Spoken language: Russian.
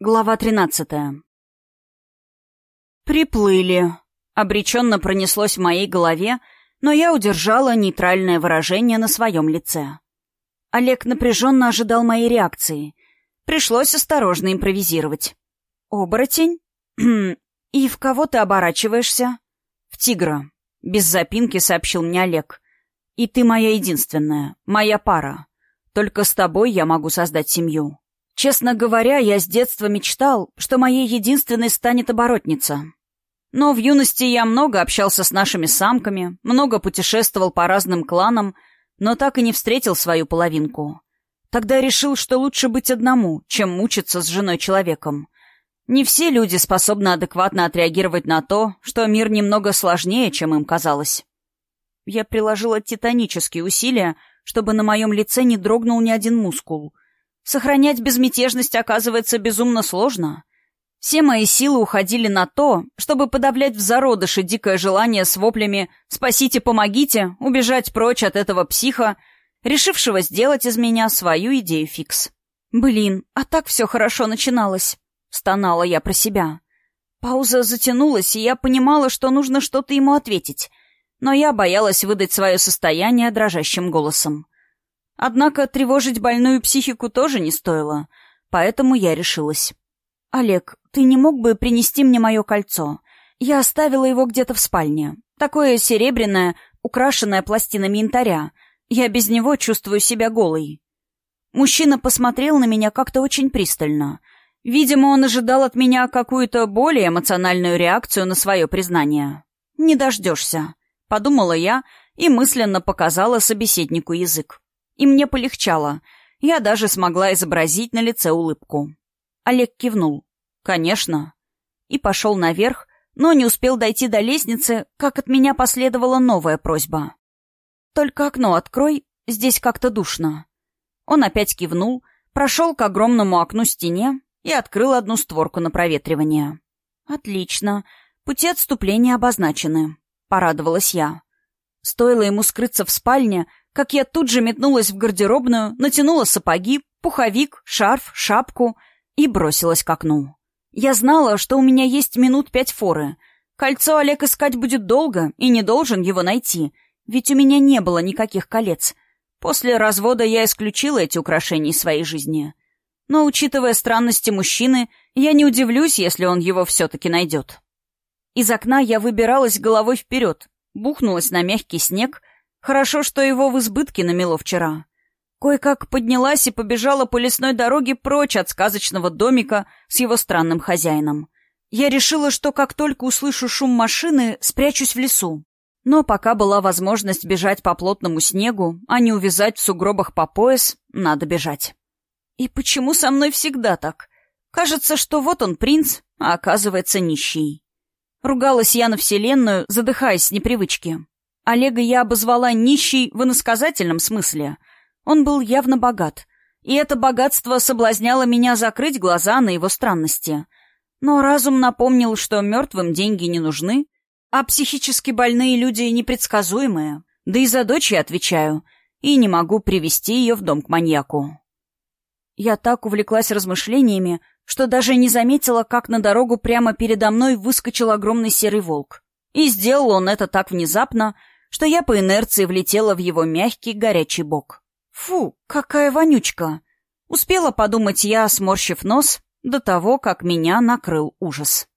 Глава тринадцатая. «Приплыли», — обреченно пронеслось в моей голове, но я удержала нейтральное выражение на своем лице. Олег напряженно ожидал моей реакции. Пришлось осторожно импровизировать. «Оборотень? И в кого ты оборачиваешься?» «В тигра», — без запинки сообщил мне Олег. «И ты моя единственная, моя пара. Только с тобой я могу создать семью». Честно говоря, я с детства мечтал, что моей единственной станет оборотница. Но в юности я много общался с нашими самками, много путешествовал по разным кланам, но так и не встретил свою половинку. Тогда решил, что лучше быть одному, чем мучиться с женой-человеком. Не все люди способны адекватно отреагировать на то, что мир немного сложнее, чем им казалось. Я приложила титанические усилия, чтобы на моем лице не дрогнул ни один мускул — Сохранять безмятежность оказывается безумно сложно. Все мои силы уходили на то, чтобы подавлять в зародыше дикое желание с воплями «спасите, помогите», убежать прочь от этого психа, решившего сделать из меня свою идею фикс. «Блин, а так все хорошо начиналось», — стонала я про себя. Пауза затянулась, и я понимала, что нужно что-то ему ответить, но я боялась выдать свое состояние дрожащим голосом. Однако тревожить больную психику тоже не стоило, поэтому я решилась. «Олег, ты не мог бы принести мне мое кольцо? Я оставила его где-то в спальне. Такое серебряное, украшенное пластинами янтаря. Я без него чувствую себя голой». Мужчина посмотрел на меня как-то очень пристально. Видимо, он ожидал от меня какую-то более эмоциональную реакцию на свое признание. «Не дождешься», — подумала я и мысленно показала собеседнику язык. И мне полегчало. Я даже смогла изобразить на лице улыбку. Олег кивнул. «Конечно». И пошел наверх, но не успел дойти до лестницы, как от меня последовала новая просьба. «Только окно открой, здесь как-то душно». Он опять кивнул, прошел к огромному окну стене и открыл одну створку на проветривание. «Отлично. Пути отступления обозначены», — порадовалась я. Стоило ему скрыться в спальне, как я тут же метнулась в гардеробную, натянула сапоги, пуховик, шарф, шапку и бросилась к окну. Я знала, что у меня есть минут пять форы. Кольцо Олег искать будет долго и не должен его найти, ведь у меня не было никаких колец. После развода я исключила эти украшения из своей жизни. Но, учитывая странности мужчины, я не удивлюсь, если он его все-таки найдет. Из окна я выбиралась головой вперед, бухнулась на мягкий снег — Хорошо, что его в избытке намело вчера. Кое-как поднялась и побежала по лесной дороге прочь от сказочного домика с его странным хозяином. Я решила, что как только услышу шум машины, спрячусь в лесу. Но пока была возможность бежать по плотному снегу, а не увязать в сугробах по пояс, надо бежать. И почему со мной всегда так? Кажется, что вот он принц, а оказывается нищий. Ругалась я на вселенную, задыхаясь с непривычки. Олега я обозвала нищий в иносказательном смысле. Он был явно богат, и это богатство соблазняло меня закрыть глаза на его странности. Но разум напомнил, что мертвым деньги не нужны, а психически больные люди непредсказуемые. Да и за дочь я отвечаю, и не могу привести ее в дом к маньяку. Я так увлеклась размышлениями, что даже не заметила, как на дорогу прямо передо мной выскочил огромный серый волк. И сделал он это так внезапно, что я по инерции влетела в его мягкий горячий бок. «Фу, какая вонючка!» Успела подумать я, сморщив нос, до того, как меня накрыл ужас.